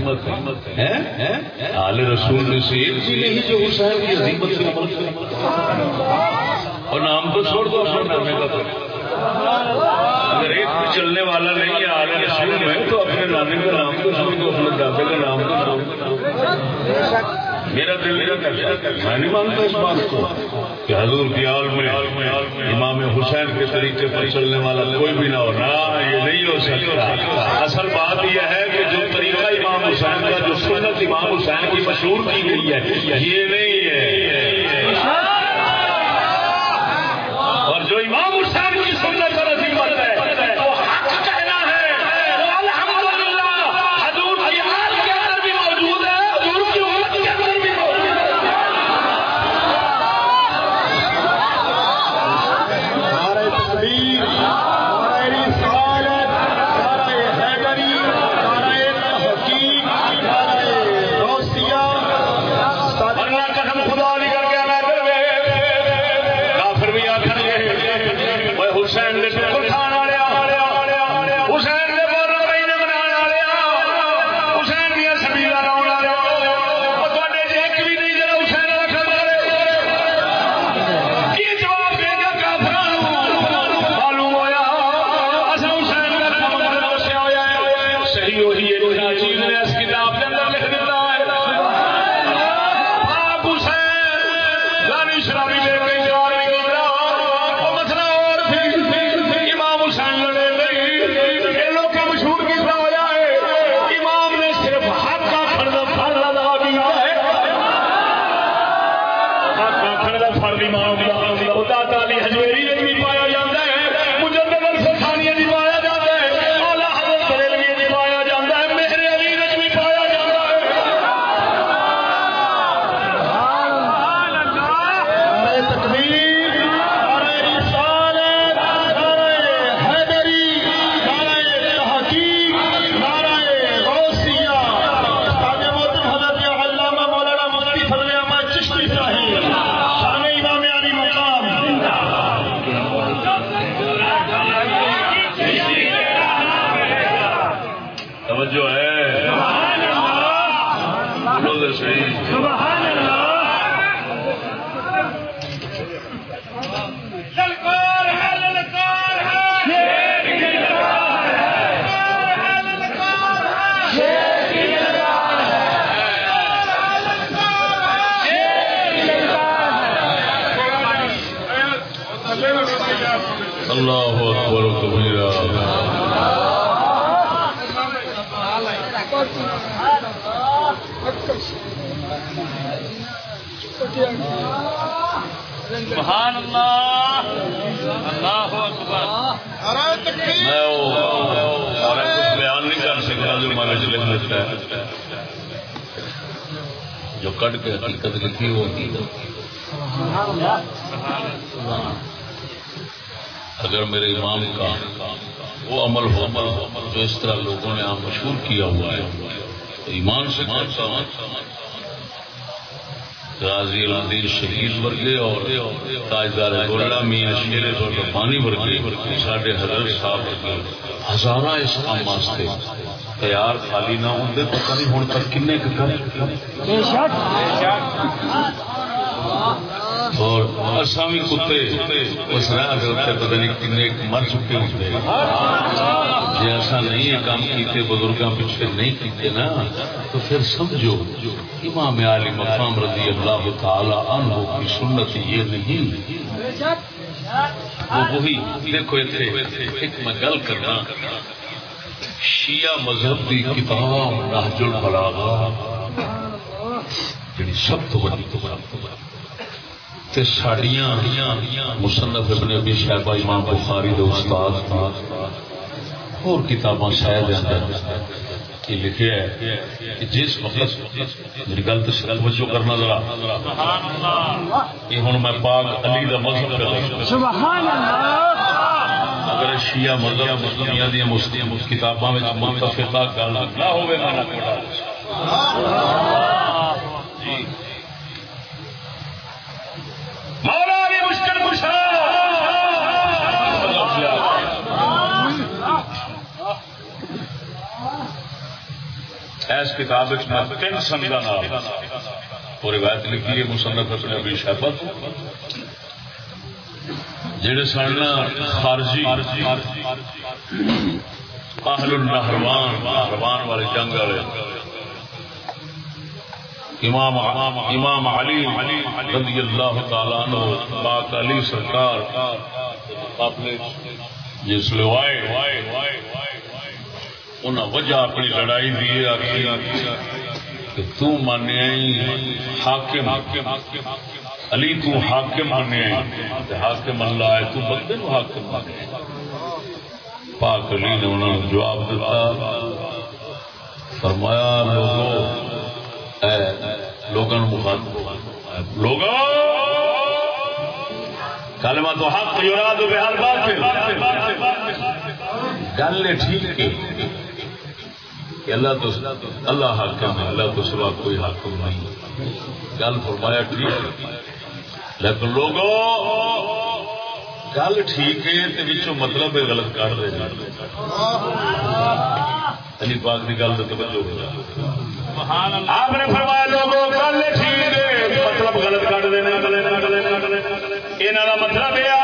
آل رسول میں سے ایک بھی نہیں جو حسین کی عظیمت سے عمل کرے اور نام تو چھوڑ دو اپنے نامے کا تو۔ اگر ایک بھی چلنے والا نہیں ہے آل رسول میں تو اپنے نانے کا نام تو چھوڑ دو اپنے دادے کا نام تو چھوڑ دو۔ میرا دل نہیں کرتا میں نہیں مانتا اس بات کو۔ کہ حضور کی آل میں امام حسین کے طریقے پر چلنے والا کوئی بھی نہ ہو۔ نہ، یہ نہیں ہو سکتا۔ اصل بات یہ ہے کہ جو طریقہ امام حسین کا، جو سنت امام حسین کی مشہور کی گئی ہے، یہ ہزارہ اس کام واسطے۔ تیار خالی نہ ہوں پتہ نہیں ہوں تک کر اور اصا بھی کتے اس راہ پتہ نہیں کنے مر چکے ہوتے جی ایسا نہیں ہے کام کیتے بزرگوں پیچھے نہیں کیتے نا تو پھر سمجھو امام علی مقام رضی اللہ تعالی عنہ کی سنت یہ نہیں۔ وہ وہی دیکھو اتنے ایک میں گل کرنا۔ شیعہ مذہب کی کتاب نہج البلاغہ جڑی یعنی سب تو بڑی تو تے ساڈیاں مصنف ابن ابی شیبہ، امام بخاری دے استاد، اور کتاباں شاید اندر۔ یہ لکھے ہے کہ جس وقت میری گل تو توجہ کرنا ذرا۔ یہ ہوں میں پاک علی کا مذہب کر اگر شیعہ مذہب مسلمیاں دیا مسلم کتاباں وچ گل نہ ہوے میں نہ پڑھا جی مولا علی مشکل کشا اس کتاب وچ میں تین سنگا نال اور روایت لکھی ہے، مصنف ابن ابی شیبہ جڑے سن خارجی، اہل النہروان، نہروان والے جنگ والے۔ امام امام علی رضی اللہ تعالیٰ عنہ، پاک علی سرکار، اپنے جس لوائے انہیں وجہ اپنی لڑائی دی آخی کہ تو مانیا ہی حاکم، علی تو حاکم مانیا ہی حاکم اللہ ہے، تو بندے نو حاکم مانیا پاک علی نے انہوں نے جواب دیتا فرمایا لوگوں اے لوگوں مخاطب لوگوں کلمہ تو حق یراد بہل باطل۔ گل ٹھیک ہے کہ اللہ تو اللہ حاکم ہے، اللہ تو سوا کوئی حاکم نہیں۔ گل فرمایا ٹھیک ہے۔ لیکن لوگوں، گل ٹھیک ہے تو بچوں مطلب ہے غلط کر رہے ہیں۔ علی پاک کی گل تو توجہ ہو آپ نے فرمایا لوگوں، گل ٹھیک ہے مطلب غلط کر دینا یہاں کا مطلب یہ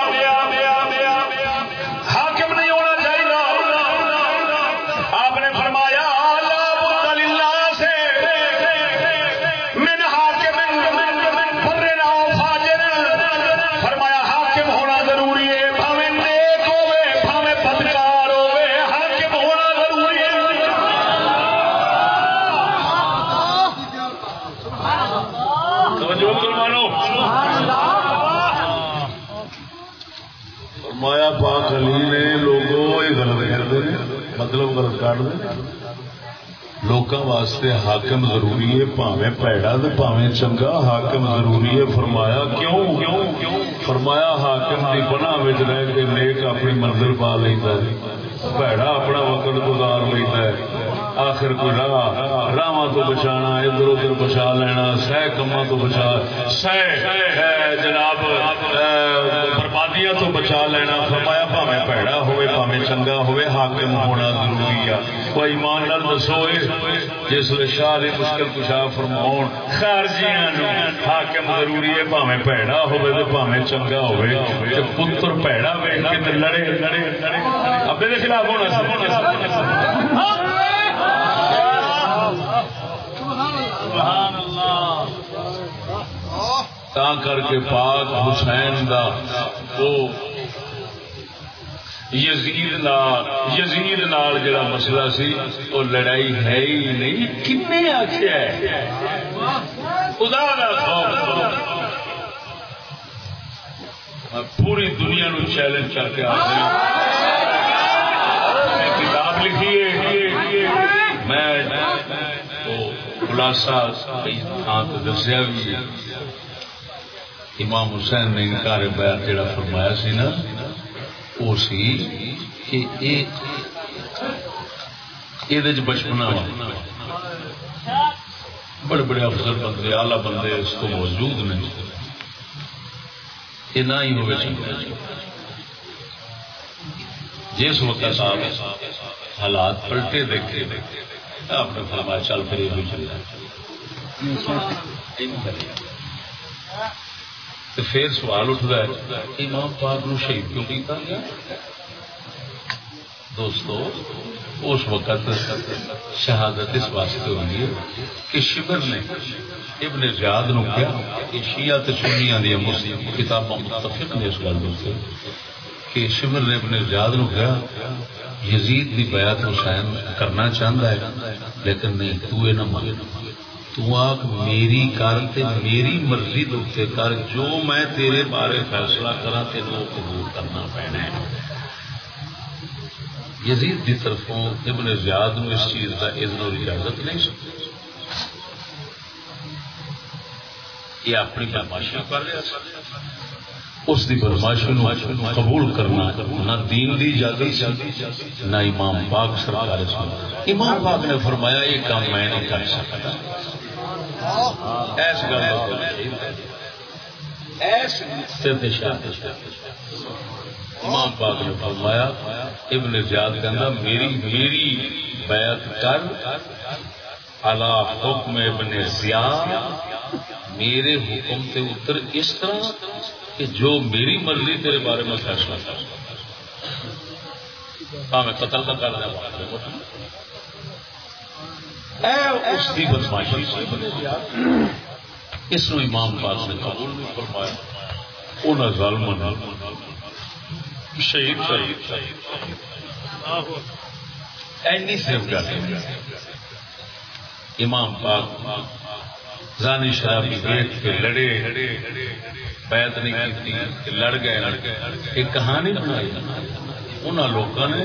مطلب غلط دیں لوکاں واسطے حاکم ضروری ہے پاویں پیڑا تے پاویں چنگا حاکم ضروری ہے فرمایا کیوں فرمایا حاکم دی بنا وچ رہ کے نیک اپنی منزل پا لیندا ہے پیڑا اپنا وقت گزار لیتا ہے آخر کوئی راہ راہ تو بچانا ادھر ادھر بچا لینا سہ کما تو بچا سہ جناب بربادیاں تو بچا لینا فرمایا پاویں پیڑا ہوئے پاویں چنگا ہوئے حاکم ہونا ضروری ہے کوئی ایمان نال دسو جس شاہ علی مشکل کشا فرماؤ خارجیاں حاکم ضروری ہے پاویں پیڑا ہوئے تو پاویں چنگا ہوئے تے پتر پیڑا ویکھ کے تے لڑے لڑے ابے دے خلاف ہونا تا کر کے پاک حسین دا وہ یزید نال یزید نال جڑا مسئلہ سی وہ لڑائی ہے ہی نہیں، کنے آخیا خدا دا خوف میں پوری دنیا نو چیلنج کر کے آ میں کتاب لکھی ہے۔ میں خلاصہ کئی تھان تو دسیا بھی امام حسین نے انکار بیعت جڑا فرمایا سی نا، وہ سی کہ یہ بچپنا بڑے بڑے افسر بندے آلہ بندے اس کو موجود نہیں۔ یہ نہ ہی ہوئے جس وقت آپ حالات پلٹے دیکھتے دیکھتے آپ نے فرمایا، چل پھر یہ بھی چل تو پھر سوال اٹھتا ہے امام پاک نو شہید کیوں کیتا گیا؟ دوستو، اس وقت شہادت اس واسطے ہوئی ہے کہ شبر نے ابن زیاد نو کیا کہ شیعہ تے سنیاں دی مسلم کتاباں متفق نے اس گل دے کہ شبر نے ابن زیاد نو کیا یزید دی بیعت حسین کرنا چاہتا ہے، لیکن نہیں، تو نہ مان تو آگ میری کر تے میری مرضی دے کر۔ جو میں تیرے بارے فیصلہ کرا تین قبول کرنا پینا ہے۔ یزید دی طرفوں ابن زیاد نو اس چیز کا اذن اور اجازت نہیں سکتی یہ اپنی بدماشی کر رہا اس دی بدماشی نو قبول کرنا نہ دین دی اجازت نہ امام پاک سرکار امام پاک نے فرمایا، یہ کام میں نہیں کر سکتا۔ ایس امام پاک نے فرمایا ابن زیاد کہنا میری میری بیعت کر الا حکم ابن زیاد میرے حکم سے اتر اس طرح کہ جو میری مرضی تیرے بارے میں فیصلہ کر میں قتل کا کر رہا اے، اس کی بدماشی اس نو امام پاک نے قبول نہیں فرمایا۔ انہیں ظالم شہید شہید اینی صرف گل امام پاک زانی شرابی دیکھ کے لڑے۔ بیعت نہیں کی کہ لڑ گئے۔ ایک کہانی بنائی۔ انہوں لوگوں نے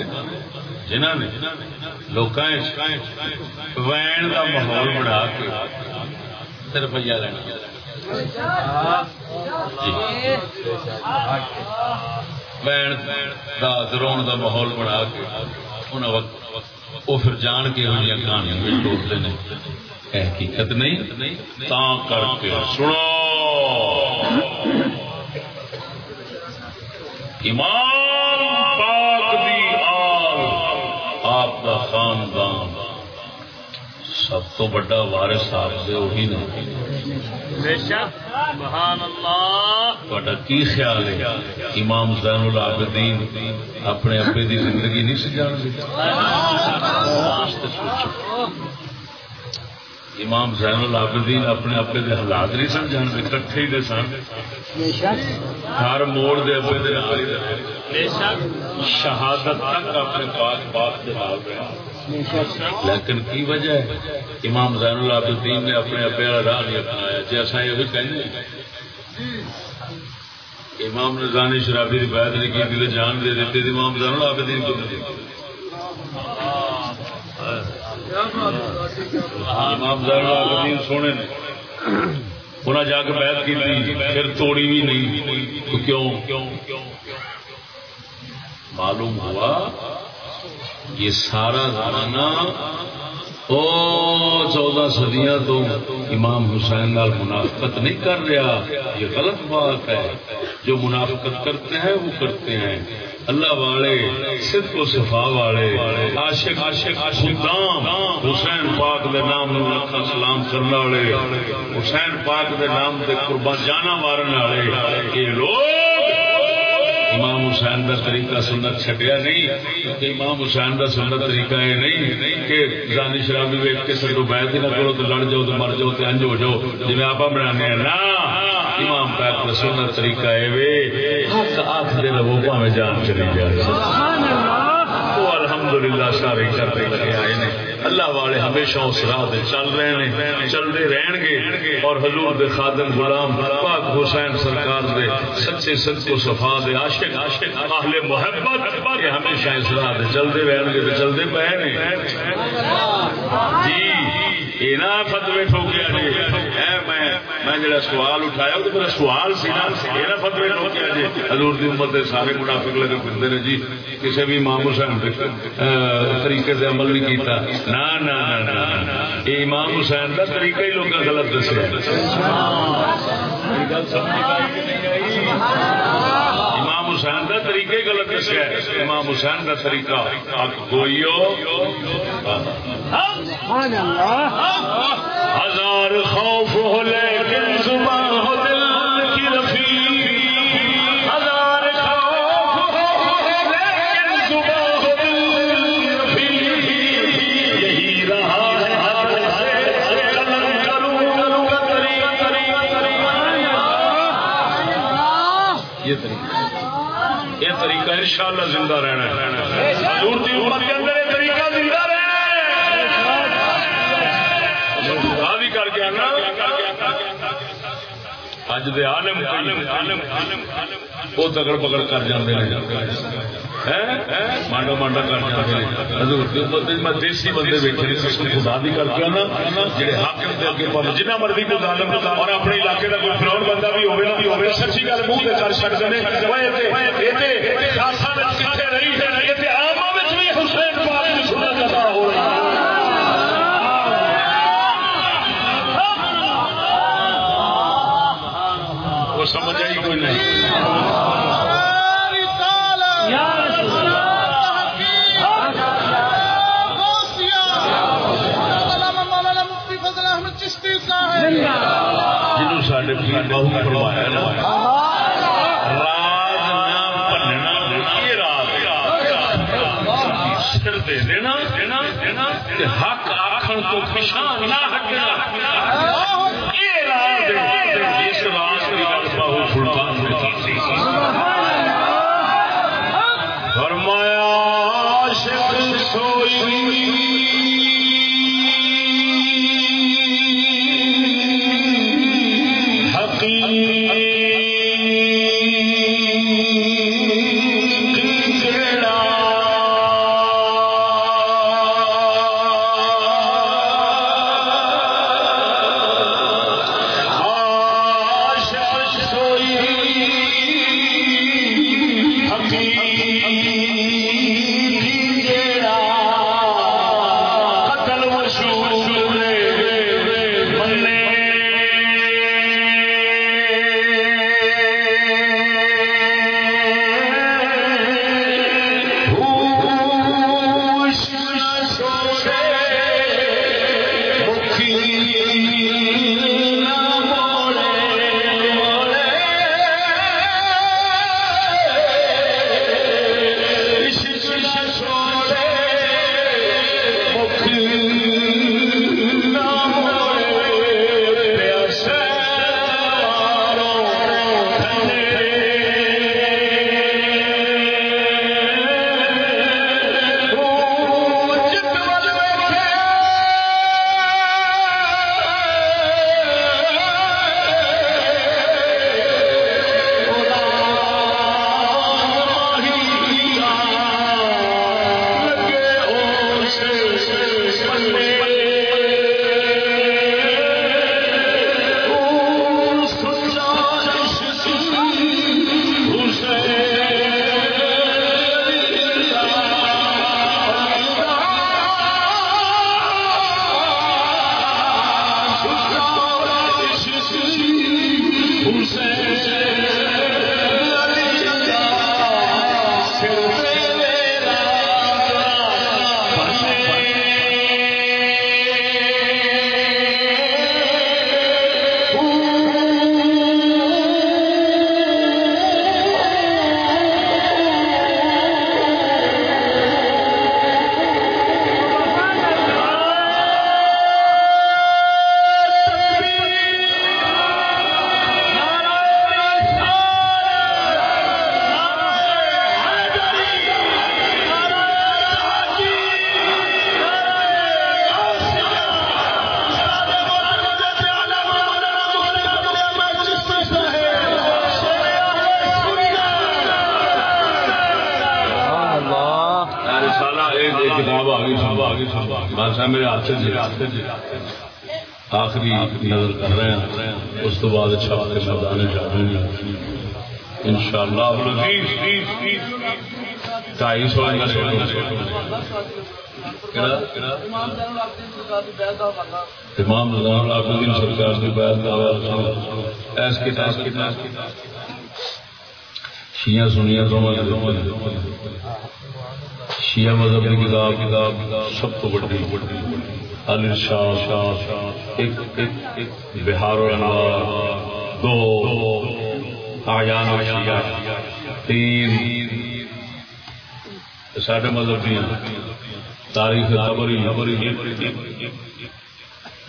جنہوں نے لوگوں وین کا ماحول بنا کے روپیہ لینا وین کا درون کا ماحول بنا کے انہوں وقت وہ پھر جان کے یہ کہانیاں ٹوٹتے ہیں حقیقت نہیں تا کر کے سنو امام سب تو بڑا وارث آپ سے وہی نہیں تھوڑا کی خیال ہے؟ امام زین العابدین اپنے ابے دی زندگی نہیں سجان امام زین العابدین اپنے ابے دے حالات نہیں سن جان دے کٹھے ہی سن۔ ہر موڑ دے ابے دے نال شہادت تک اپنے پاک باپ دے نال رہے لیکن کی وجہ ہے؟ امام زین العابدین نے اپنے ابے والا راہ نہیں اپنایا جی اصا یہ کہنے امام نے نظانی شرابی کی بیعت نہیں کی تھی جان دے دیتے امام زین العابدین کو ہاں، امام زین العابدین سونے نے۔ انہیں جا کے بیعت کی تھی، پھر توڑی بھی نہیں، تو کیوں؟ معلوم ہوا یہ سارا زمانہ او چودہ صدیاں تو امام حسین لال منافقت نہیں کر رہا۔ یہ غلط بات ہے۔ جو منافقت کرتے ہیں، وہ کرتے ہیں۔ اللہ والے صدق و صفا والے۔ عاشق عاشق خدام۔ حسین پاک دے نام لکھا سلام کرنے والے۔ حسین پاک دے نام دے قربان جانا مارن والے۔ یہ لوگ امام حسین کا طریقہ سنت چھٹیا نہیں، کیونکہ امام حسین کا سنت طریقہ یہ نہیں کہ زانی شرابی ویک کے سر بیت نہ کرو تو لڑ جاؤ تو مر جاؤ تو انج ہو جاؤ۔ جی آپ بنانے ہیں نا امام پاک کا سنت طریقہ ہے وے حق آخر رہو پاوے جان چلی جائے۔ الحمدللہ سارے کرتے لگے آئے نے۔ اللہ والے ہمیشہ اس راہ دے چل رہے ہیں چلتے رہن گے۔ اور حضور دے خادم غلام پاک حسین سرکار دے سچے سچ کو صفا دے عاشق عاشق اہل محبت یہ ہمیشہ اس راہ دے چلتے رہن گے تو چلتے پے نے۔ جی یہ نہ فتوے ٹھوکیا جی میں جڑا سوال اٹھایا تو میرا سوال سی نا یہ نہ فتوے جی حضور دی امت دے سارے منافق لگے پھرتے نے جی کسی بھی امام حسین طریقے سے عمل نہیں کیتا نا نا نا نا یہ امام حسین کا طریقہ ہی لوگ غلط دسیا امام حسین کا طریقہ ہی غلط دسیا امام حسین کا طریقہ حق گوئیو ہزار خوف ہو، لیکن زبان ہو، دل کی رفیع ہزار خوف ہو، لیکن زبان ہو، دل کی رفیع یہی رہا ہے سے قلم کروں کا طریقہ یہ طریقہ یہ طریقہ انشاءاللہ زندہ رہنا ہے۔ حضور دی امت کے اندر یہ طریقہ زندہ رہنا ہے خدا بھی کر کے آنا اج دے عالم وہ تگڑ پکڑ کر جاندے نے مانڈا مانڈا کر جاندے نے حضور دی امت دے میں دیسی بندے بیٹھے نے قسم خدا دی کر کے آنا جڑے حاکم دے اگے پر جنہ مرضی کو ظالم اور اپنے علاقے دا کوئی فرعون بندہ بھی ہوے نہ ہوے سچی گل منہ تے کر چھڑ دے اوے تے اے تے خاصا وچ کتے رہی تے یہ تے عامہ وچ بھی حسین پاک دی سنت ادا ہو رہی ہے وہ سمجھ آئی کوئی نہیں جنہوں سارے بہو فرمایا نا راز نہ بننا یہ راز سر دے دینا حق آخر تو پچھا نہ ہٹنا بادشاہ میرے ہاتھ جی۔ آخری نظر کر رہے ہیں۔ اس تو بعد چھپ کے میدان جا رہے ہیں۔ ان شاء اللہ ڈھائی سو امام نظام الدین سرکار کی بیعت ایس کے تاس کے شیعہ سنیا دونوں شیعہ مذہب کی کتاب کتاب سب کو بڑی علی شاہ شاہ ایک بہار الانوار دو آیان و شیعہ، تین ساڈے مذہب کی تاریخ تبری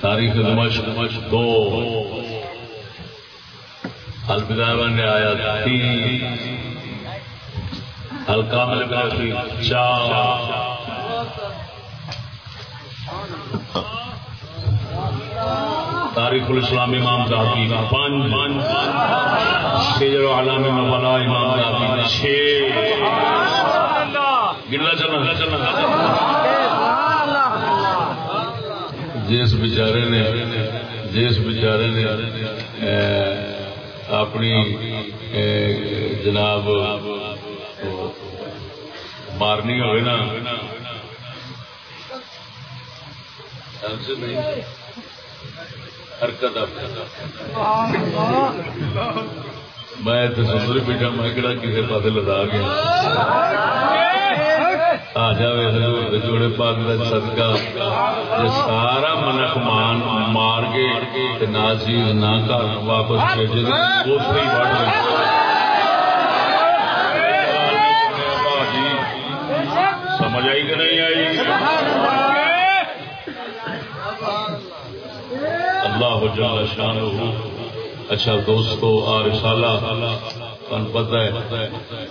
تاریخ دمشق، دو البدایہ نے آیا تین۔ الکامل بن چار۔ تاریخ الاسلام امام ذاتی پانچ۔ سیجر علام مبلا امام ذاتی چھ۔ گرنا چلنا چلنا جس بیچارے نے جس بیچارے نے اپنی جناب مارنی ہوئے نا۔ حرکت میں سندر بیٹھا میں کہڑا کسی پاس لدا گیا۔ آ جائے حضور جوڑے پاک کا صدقہ۔ سارا منک مان مار کے نہ چیز نہ کر واپس بھیجے اتے ہی بڑھ سمجھ آئی کہ نہیں آئی؟ اللہ جل شان اچھا دوستو آ رسالہ تن پتہ ہے،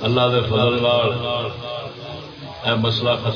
اللہ دے فضل اے مسئلہ